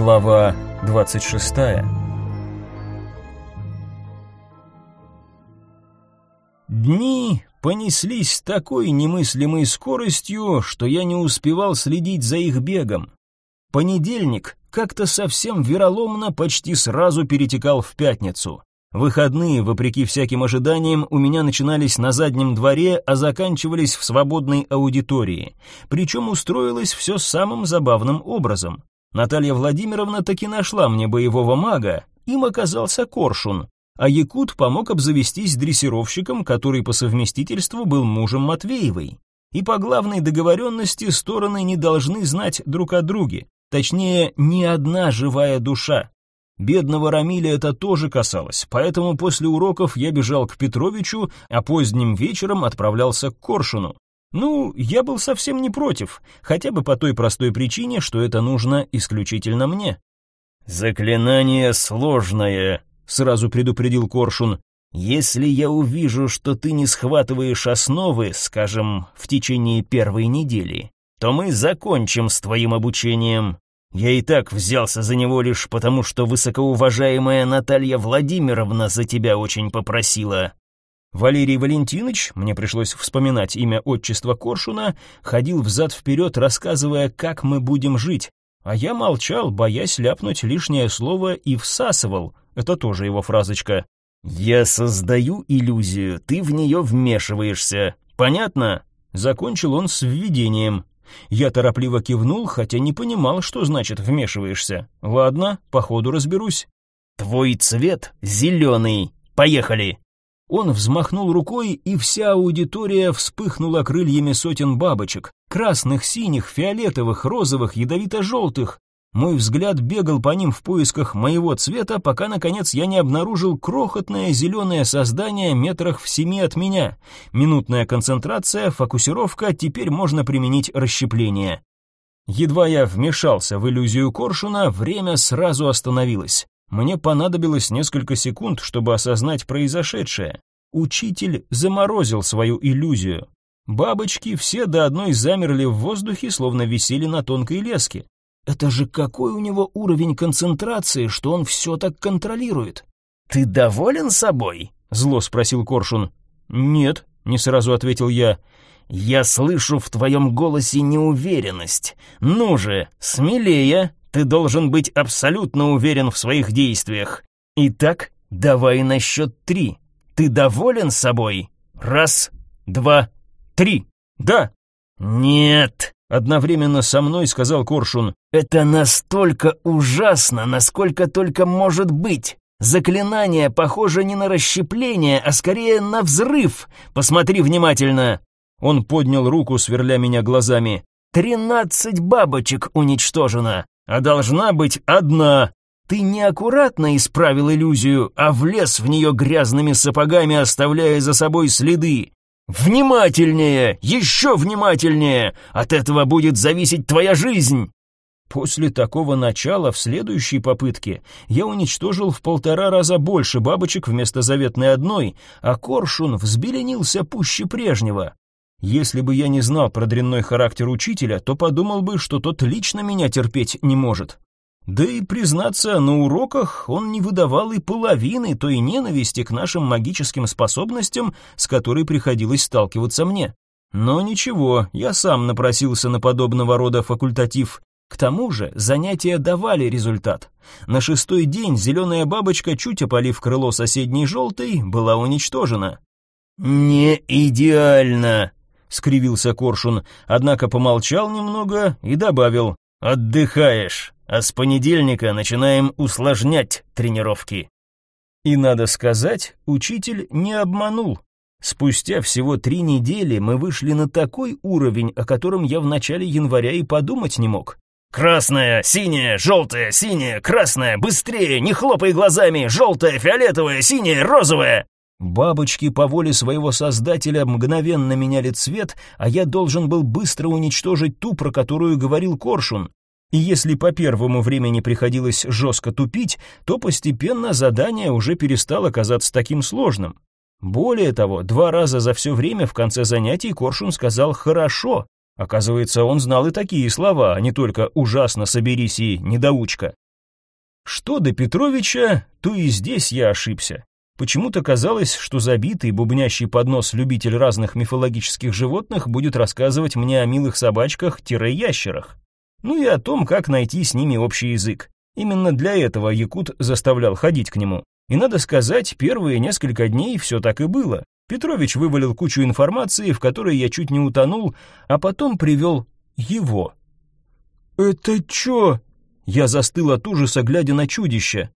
Глава 26 Дни понеслись такой немыслимой скоростью, что я не успевал следить за их бегом. Понедельник как-то совсем вероломно почти сразу перетекал в пятницу. Выходные, вопреки всяким ожиданиям, у меня начинались на заднем дворе, а заканчивались в свободной аудитории. Причем устроилось все самым забавным образом. Наталья Владимировна таки нашла мне боевого мага, им оказался Коршун, а Якут помог обзавестись дрессировщиком, который по совместительству был мужем Матвеевой. И по главной договоренности стороны не должны знать друг о друге, точнее, ни одна живая душа. Бедного Рамиля это тоже касалось, поэтому после уроков я бежал к Петровичу, а поздним вечером отправлялся к Коршуну. Ну, я был совсем не против, хотя бы по той простой причине, что это нужно исключительно мне. «Заклинание сложное», — сразу предупредил Коршун. «Если я увижу, что ты не схватываешь основы, скажем, в течение первой недели, то мы закончим с твоим обучением. Я и так взялся за него лишь потому, что высокоуважаемая Наталья Владимировна за тебя очень попросила. Валерий Валентинович, мне пришлось вспоминать имя отчества Коршуна, ходил взад-вперед, рассказывая, как мы будем жить, а я молчал, боясь ляпнуть лишнее слово и всасывал. Это тоже его фразочка. «Я создаю иллюзию, ты в нее вмешиваешься. Понятно?» Закончил он с введением. Я торопливо кивнул, хотя не понимал, что значит «вмешиваешься». Ладно, по ходу разберусь. «Твой цвет зеленый. Поехали!» Он взмахнул рукой, и вся аудитория вспыхнула крыльями сотен бабочек. Красных, синих, фиолетовых, розовых, ядовито-желтых. Мой взгляд бегал по ним в поисках моего цвета, пока, наконец, я не обнаружил крохотное зеленое создание метрах в семи от меня. Минутная концентрация, фокусировка, теперь можно применить расщепление. Едва я вмешался в иллюзию коршуна, время сразу остановилось. Мне понадобилось несколько секунд, чтобы осознать произошедшее. Учитель заморозил свою иллюзию. Бабочки все до одной замерли в воздухе, словно висели на тонкой леске. Это же какой у него уровень концентрации, что он все так контролирует? Ты доволен собой? Зло спросил Коршун. Нет, не сразу ответил я. Я слышу в твоем голосе неуверенность. Ну же, смелее. Ты должен быть абсолютно уверен в своих действиях. Итак, давай на счет три. Ты доволен собой? Раз, два, три. Да. Нет. Одновременно со мной сказал Коршун. «Это настолько ужасно, насколько только может быть. Заклинание похоже не на расщепление, а скорее на взрыв. Посмотри внимательно». Он поднял руку, сверля меня глазами. «Тринадцать бабочек уничтожено, а должна быть одна. Ты неаккуратно исправил иллюзию, а влез в нее грязными сапогами, оставляя за собой следы. «Внимательнее! Еще внимательнее! От этого будет зависеть твоя жизнь!» После такого начала в следующей попытке я уничтожил в полтора раза больше бабочек вместо заветной одной, а коршун взбеленился пуще прежнего. Если бы я не знал про дрянной характер учителя, то подумал бы, что тот лично меня терпеть не может. Да и, признаться, на уроках он не выдавал и половины той ненависти к нашим магическим способностям, с которой приходилось сталкиваться мне. Но ничего, я сам напросился на подобного рода факультатив. К тому же занятия давали результат. На шестой день зеленая бабочка, чуть опалив крыло соседней желтой, была уничтожена. «Не идеально», — скривился Коршун, однако помолчал немного и добавил, «Отдыхаешь» а с понедельника начинаем усложнять тренировки. И надо сказать, учитель не обманул. Спустя всего три недели мы вышли на такой уровень, о котором я в начале января и подумать не мог. «Красная, синяя, желтая, синяя, красная, быстрее, не хлопай глазами, желтая, фиолетовая, синяя, розовая!» Бабочки по воле своего создателя мгновенно меняли цвет, а я должен был быстро уничтожить ту, про которую говорил Коршун. И если по первому времени приходилось жестко тупить, то постепенно задание уже перестало казаться таким сложным. Более того, два раза за все время в конце занятий Коршун сказал «хорошо». Оказывается, он знал и такие слова, а не только «ужасно, соберись и недоучка». Что до Петровича, то и здесь я ошибся. Почему-то казалось, что забитый, бубнящий под нос любитель разных мифологических животных будет рассказывать мне о милых собачках-ящерах. Ну и о том, как найти с ними общий язык. Именно для этого Якут заставлял ходить к нему. И надо сказать, первые несколько дней все так и было. Петрович вывалил кучу информации, в которой я чуть не утонул, а потом привел его. «Это чё?» Я застыл от ужаса, глядя на чудище.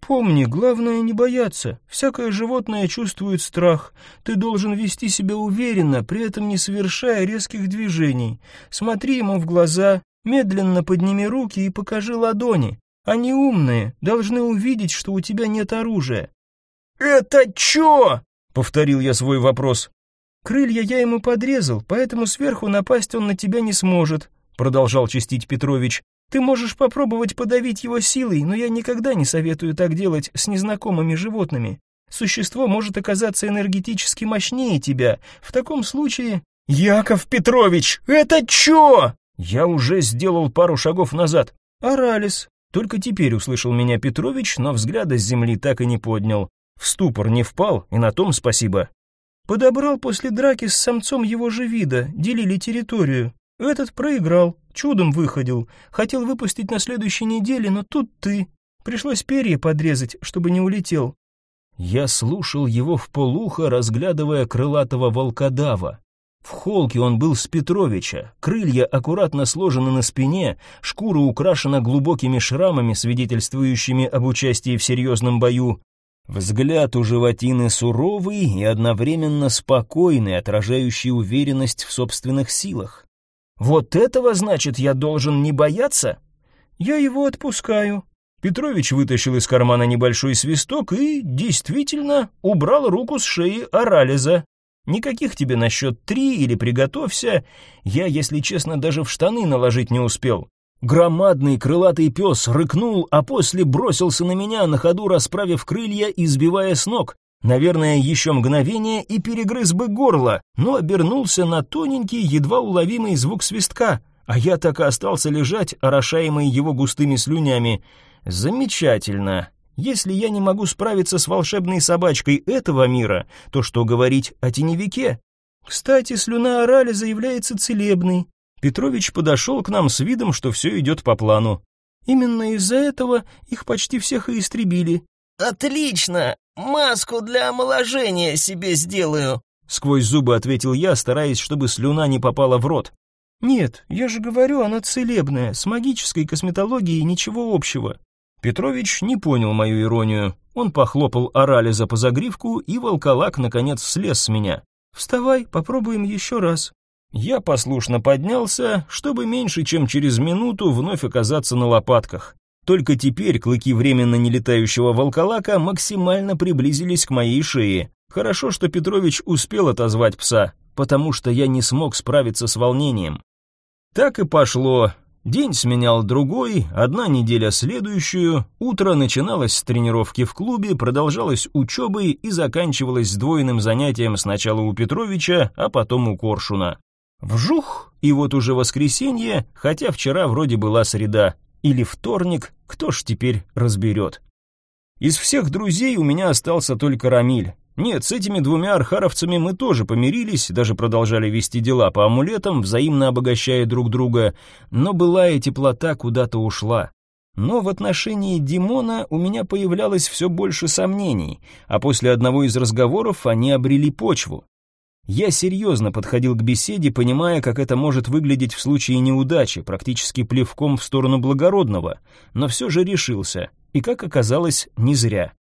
«Помни, главное не бояться. Всякое животное чувствует страх. Ты должен вести себя уверенно, при этом не совершая резких движений. Смотри ему в глаза, медленно подними руки и покажи ладони. Они умные, должны увидеть, что у тебя нет оружия». «Это чё?» — повторил я свой вопрос. «Крылья я ему подрезал, поэтому сверху напасть он на тебя не сможет», — продолжал чистить Петрович. «Ты можешь попробовать подавить его силой, но я никогда не советую так делать с незнакомыми животными. Существо может оказаться энергетически мощнее тебя. В таком случае...» «Яков Петрович, это чё?» Я уже сделал пару шагов назад. «Аралис, только теперь услышал меня Петрович, но взгляда с земли так и не поднял. В ступор не впал, и на том спасибо. Подобрал после драки с самцом его же вида, делили территорию. Этот проиграл, чудом выходил. Хотел выпустить на следующей неделе, но тут ты. Пришлось перья подрезать, чтобы не улетел. Я слушал его в полухо, разглядывая крылатого волкодава. В холке он был с Петровича, крылья аккуратно сложены на спине, шкура украшена глубокими шрамами, свидетельствующими об участии в серьезном бою. Взгляд у животины суровый и одновременно спокойный, отражающий уверенность в собственных силах. «Вот этого, значит, я должен не бояться?» «Я его отпускаю». Петрович вытащил из кармана небольшой свисток и, действительно, убрал руку с шеи Орализа. Никаких тебе на счет три или приготовься. Я, если честно, даже в штаны наложить не успел. Громадный крылатый пес рыкнул, а после бросился на меня, на ходу расправив крылья и сбивая с ног. Наверное, еще мгновение и перегрыз бы горло, но обернулся на тоненький, едва уловимый звук свистка, а я так и остался лежать, орошаемый его густыми слюнями. Замечательно. Если я не могу справиться с волшебной собачкой этого мира, то что говорить о теневике? Кстати, слюна орали заявляется целебной. Петрович подошел к нам с видом, что все идет по плану. Именно из-за этого их почти всех и истребили. «Отлично! Маску для омоложения себе сделаю!» Сквозь зубы ответил я, стараясь, чтобы слюна не попала в рот. «Нет, я же говорю, она целебная, с магической косметологией ничего общего. Петрович не понял мою иронию. Он похлопал Орализа по загривку, и волколак, наконец, слез с меня. «Вставай, попробуем еще раз». Я послушно поднялся, чтобы меньше чем через минуту вновь оказаться на лопатках. Только теперь клыки временно нелетающего волколака максимально приблизились к моей шее. Хорошо, что Петрович успел отозвать пса, потому что я не смог справиться с волнением. Так и пошло. День сменял другой, одна неделя следующую, утро начиналось с тренировки в клубе, продолжалось учебой и заканчивалось сдвоенным занятием сначала у Петровича, а потом у Коршуна. Вжух, и вот уже воскресенье, хотя вчера вроде была среда, или вторник, кто ж теперь разберет. Из всех друзей у меня остался только Рамиль. Нет, с этими двумя архаровцами мы тоже помирились, даже продолжали вести дела по амулетам, взаимно обогащая друг друга, но былая теплота куда-то ушла. Но в отношении Димона у меня появлялось все больше сомнений, а после одного из разговоров они обрели почву. Я серьезно подходил к беседе, понимая, как это может выглядеть в случае неудачи, практически плевком в сторону благородного, но все же решился, и, как оказалось, не зря.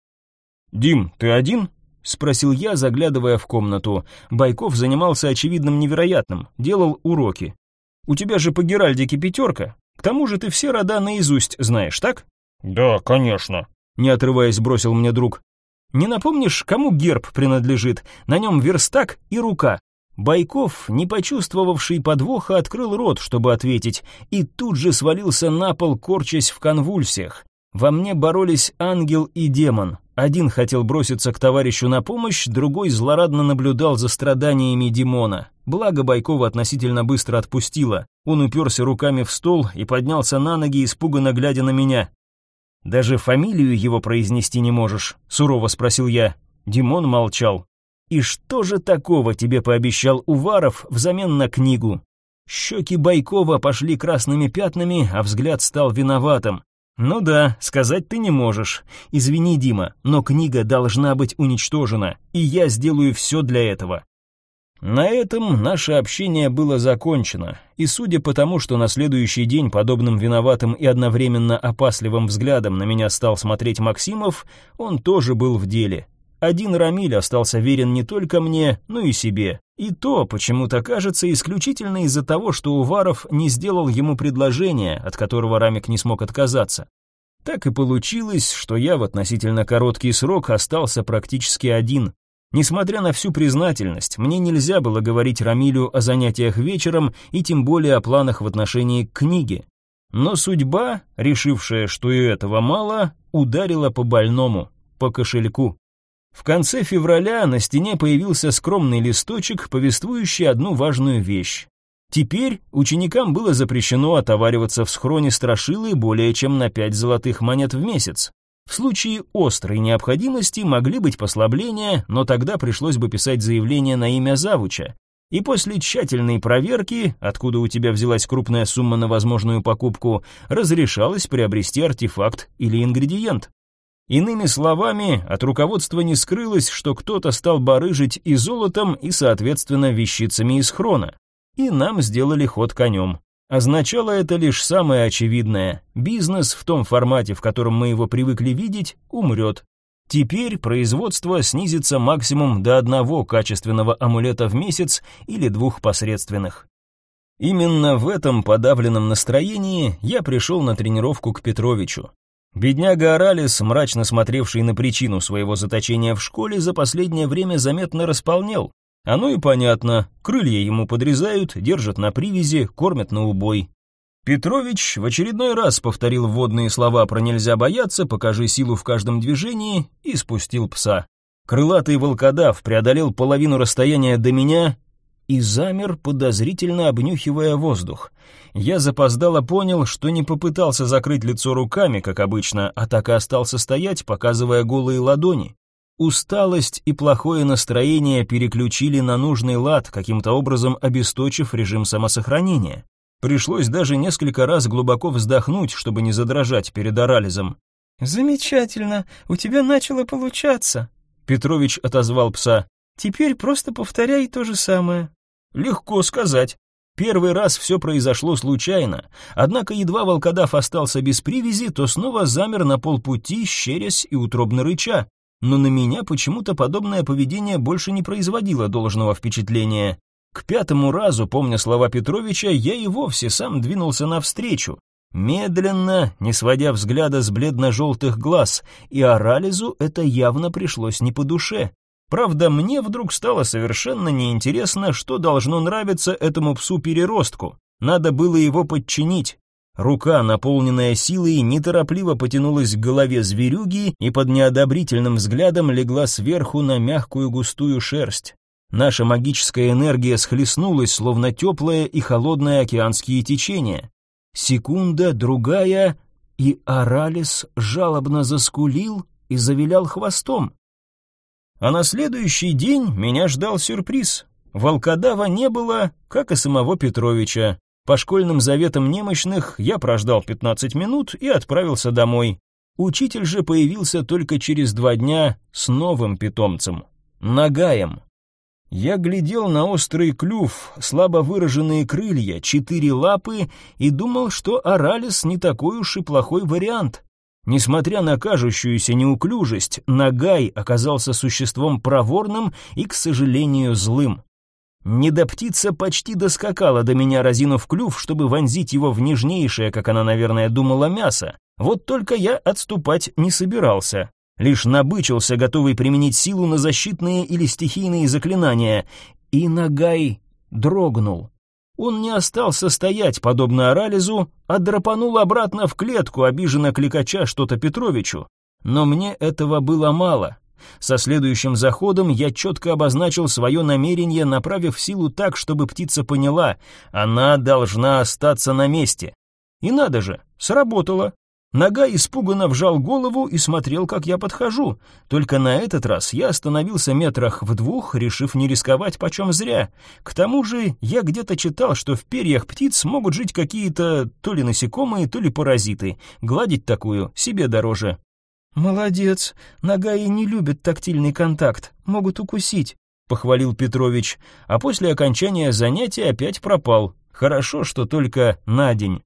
«Дим, ты один?» — спросил я, заглядывая в комнату. Байков занимался очевидным невероятным, делал уроки. «У тебя же по Геральдике пятерка. К тому же ты все рода наизусть знаешь, так?» «Да, конечно», — не отрываясь бросил мне друг. «Не напомнишь, кому герб принадлежит? На нем верстак и рука». Байков, не почувствовавший подвоха, открыл рот, чтобы ответить, и тут же свалился на пол, корчась в конвульсиях. Во мне боролись ангел и демон. Один хотел броситься к товарищу на помощь, другой злорадно наблюдал за страданиями Димона. Благо Байкова относительно быстро отпустила. Он уперся руками в стол и поднялся на ноги, испуганно глядя на меня. «Даже фамилию его произнести не можешь?» — сурово спросил я. Димон молчал. «И что же такого тебе пообещал Уваров взамен на книгу?» Щеки Байкова пошли красными пятнами, а взгляд стал виноватым. «Ну да, сказать ты не можешь. Извини, Дима, но книга должна быть уничтожена, и я сделаю все для этого. На этом наше общение было закончено, и судя по тому, что на следующий день подобным виноватым и одновременно опасливым взглядом на меня стал смотреть Максимов, он тоже был в деле. Один Рамиль остался верен не только мне, но и себе. И то, почему-то кажется, исключительно из-за того, что Уваров не сделал ему предложение, от которого Рамик не смог отказаться. Так и получилось, что я в относительно короткий срок остался практически один, Несмотря на всю признательность, мне нельзя было говорить Рамилю о занятиях вечером и тем более о планах в отношении к книге. Но судьба, решившая, что и этого мало, ударила по больному, по кошельку. В конце февраля на стене появился скромный листочек, повествующий одну важную вещь. Теперь ученикам было запрещено отовариваться в схроне страшилы более чем на пять золотых монет в месяц. В случае острой необходимости могли быть послабления, но тогда пришлось бы писать заявление на имя завуча. И после тщательной проверки, откуда у тебя взялась крупная сумма на возможную покупку, разрешалось приобрести артефакт или ингредиент. Иными словами, от руководства не скрылось, что кто-то стал барыжить и золотом, и, соответственно, вещицами из хрона. И нам сделали ход конем. Означало это лишь самое очевидное. Бизнес в том формате, в котором мы его привыкли видеть, умрет. Теперь производство снизится максимум до одного качественного амулета в месяц или двух посредственных. Именно в этом подавленном настроении я пришел на тренировку к Петровичу. Бедняга Оралис, мрачно смотревший на причину своего заточения в школе, за последнее время заметно располнел. Оно и понятно, крылья ему подрезают, держат на привязи, кормят на убой. Петрович в очередной раз повторил вводные слова про «нельзя бояться», «покажи силу в каждом движении» и спустил пса. Крылатый волкодав преодолел половину расстояния до меня и замер, подозрительно обнюхивая воздух. Я запоздало понял, что не попытался закрыть лицо руками, как обычно, а так и остался стоять, показывая голые ладони. Усталость и плохое настроение переключили на нужный лад, каким-то образом обесточив режим самосохранения. Пришлось даже несколько раз глубоко вздохнуть, чтобы не задрожать перед орализом. «Замечательно, у тебя начало получаться», — Петрович отозвал пса. «Теперь просто повторяй то же самое». «Легко сказать. Первый раз все произошло случайно, однако едва волкодав остался без привязи, то снова замер на полпути, щерясь и утробно рыча но на меня почему-то подобное поведение больше не производило должного впечатления. К пятому разу, помня слова Петровича, я и вовсе сам двинулся навстречу. Медленно, не сводя взгляда с бледно-желтых глаз, и Орализу это явно пришлось не по душе. Правда, мне вдруг стало совершенно неинтересно, что должно нравиться этому псу-переростку. Надо было его подчинить. Рука, наполненная силой, неторопливо потянулась к голове зверюги и под неодобрительным взглядом легла сверху на мягкую густую шерсть. Наша магическая энергия схлестнулась, словно теплое и холодное океанские течения. Секунда, другая, и Аралис жалобно заскулил и завилял хвостом. А на следующий день меня ждал сюрприз. Волкодава не было, как и самого Петровича. По школьным заветам немощных я прождал 15 минут и отправился домой. Учитель же появился только через два дня с новым питомцем — Нагаем. Я глядел на острый клюв, слабо выраженные крылья, четыре лапы и думал, что Оралис не такой уж и плохой вариант. Несмотря на кажущуюся неуклюжесть, Нагай оказался существом проворным и, к сожалению, злым. Недоптица почти доскакала до меня, разинув клюв, чтобы вонзить его в нежнейшее, как она, наверное, думала, мясо. Вот только я отступать не собирался. Лишь набычился, готовый применить силу на защитные или стихийные заклинания. И Нагай дрогнул. Он не остался стоять, подобно Орализу, а драпанул обратно в клетку, обиженно кликача что-то Петровичу. Но мне этого было мало. Со следующим заходом я четко обозначил свое намерение, направив силу так, чтобы птица поняла, она должна остаться на месте. И надо же, сработало. Нога испуганно вжал голову и смотрел, как я подхожу. Только на этот раз я остановился метрах в двух, решив не рисковать почем зря. К тому же я где-то читал, что в перьях птиц могут жить какие-то то ли насекомые, то ли паразиты. Гладить такую себе дороже. «Молодец, нога и не любит тактильный контакт, могут укусить», — похвалил Петрович, а после окончания занятия опять пропал. Хорошо, что только на день.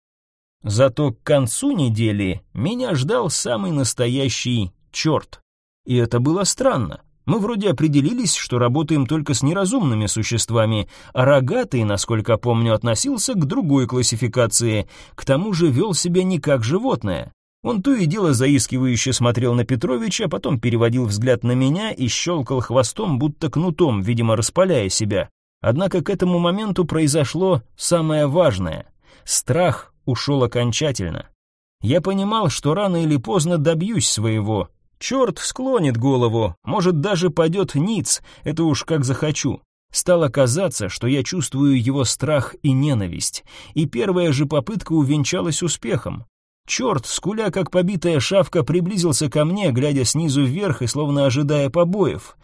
Зато к концу недели меня ждал самый настоящий черт. И это было странно. Мы вроде определились, что работаем только с неразумными существами, а рогатый, насколько помню, относился к другой классификации, к тому же вел себя не как животное. Он то и дело заискивающе смотрел на Петровича, потом переводил взгляд на меня и щелкал хвостом, будто кнутом, видимо, распаляя себя. Однако к этому моменту произошло самое важное. Страх ушел окончательно. Я понимал, что рано или поздно добьюсь своего. Черт склонит голову, может даже падет ниц, это уж как захочу. Стало казаться, что я чувствую его страх и ненависть, и первая же попытка увенчалась успехом. Черт, скуля как побитая шавка, приблизился ко мне, глядя снизу вверх и словно ожидая побоев.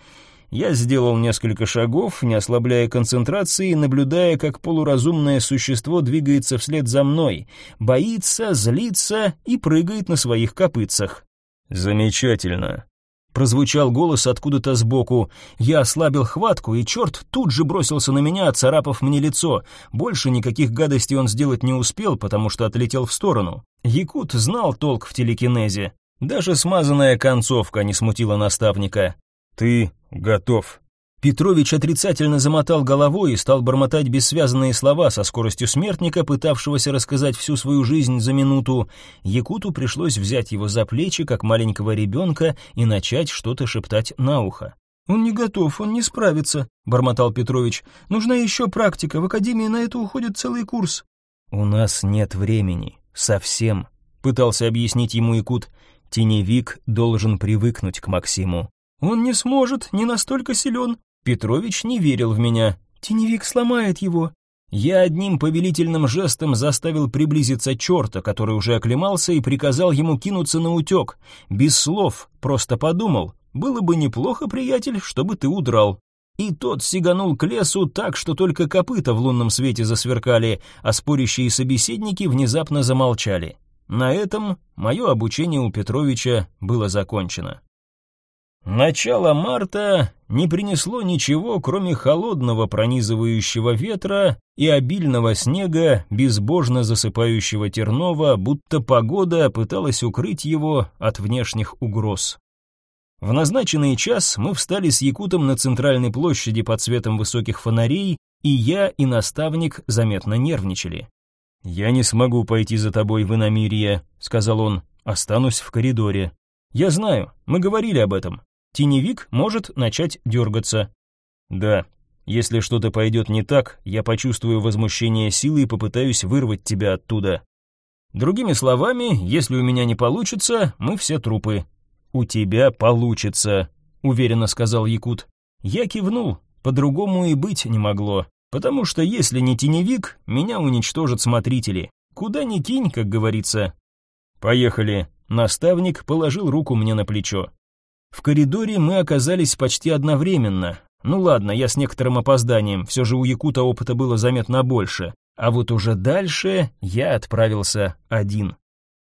Я сделал несколько шагов, не ослабляя концентрации, наблюдая, как полуразумное существо двигается вслед за мной, боится, злится и прыгает на своих копытцах. «Замечательно», Прозвучал голос откуда-то сбоку. Я ослабил хватку, и черт тут же бросился на меня, царапав мне лицо. Больше никаких гадостей он сделать не успел, потому что отлетел в сторону. Якут знал толк в телекинезе. Даже смазанная концовка не смутила наставника. «Ты готов». Петрович отрицательно замотал головой и стал бормотать бессвязные слова со скоростью смертника, пытавшегося рассказать всю свою жизнь за минуту. Якуту пришлось взять его за плечи, как маленького ребенка, и начать что-то шептать на ухо. «Он не готов, он не справится», — бормотал Петрович. «Нужна еще практика, в академии на это уходит целый курс». «У нас нет времени. Совсем», — пытался объяснить ему Якут. «Теневик должен привыкнуть к Максиму. «Он не сможет, не настолько силен». Петрович не верил в меня. «Теневик сломает его». Я одним повелительным жестом заставил приблизиться черта, который уже оклемался, и приказал ему кинуться на утек. Без слов, просто подумал. Было бы неплохо, приятель, чтобы ты удрал. И тот сиганул к лесу так, что только копыта в лунном свете засверкали, а спорящие собеседники внезапно замолчали. На этом мое обучение у Петровича было закончено. Начало марта не принесло ничего, кроме холодного пронизывающего ветра и обильного снега, безбожно засыпающего Тернова, будто погода пыталась укрыть его от внешних угроз. В назначенный час мы встали с Якутом на центральной площади под светом высоких фонарей, и я, и наставник заметно нервничали. «Я не смогу пойти за тобой в иномирье», — сказал он, — «останусь в коридоре». «Я знаю, мы говорили об этом теневик может начать дергаться. Да, если что-то пойдет не так, я почувствую возмущение силы и попытаюсь вырвать тебя оттуда. Другими словами, если у меня не получится, мы все трупы. У тебя получится, уверенно сказал Якут. Я кивнул, по-другому и быть не могло, потому что если не теневик, меня уничтожат смотрители. Куда ни кинь, как говорится. Поехали. Наставник положил руку мне на плечо. В коридоре мы оказались почти одновременно. Ну ладно, я с некоторым опозданием, все же у Якута опыта было заметно больше. А вот уже дальше я отправился один.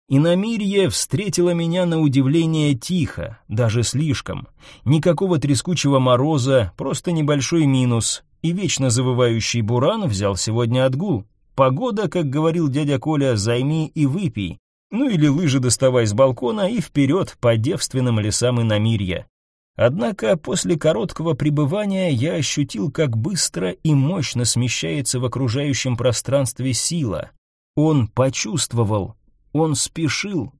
Иномирье встретило меня на удивление тихо, даже слишком. Никакого трескучего мороза, просто небольшой минус. И вечно завывающий буран взял сегодня отгул. Погода, как говорил дядя Коля, займи и выпей. Ну или лыжи доставай с балкона и вперед по девственным лесам и намирья. Однако после короткого пребывания я ощутил, как быстро и мощно смещается в окружающем пространстве сила. Он почувствовал, он спешил.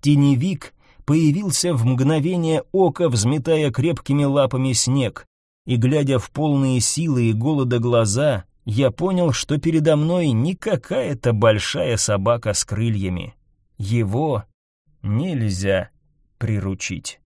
Теневик появился в мгновение ока, взметая крепкими лапами снег, и, глядя в полные силы и голода глаза, я понял, что передо мной не какая-то большая собака с крыльями. Его нельзя приручить.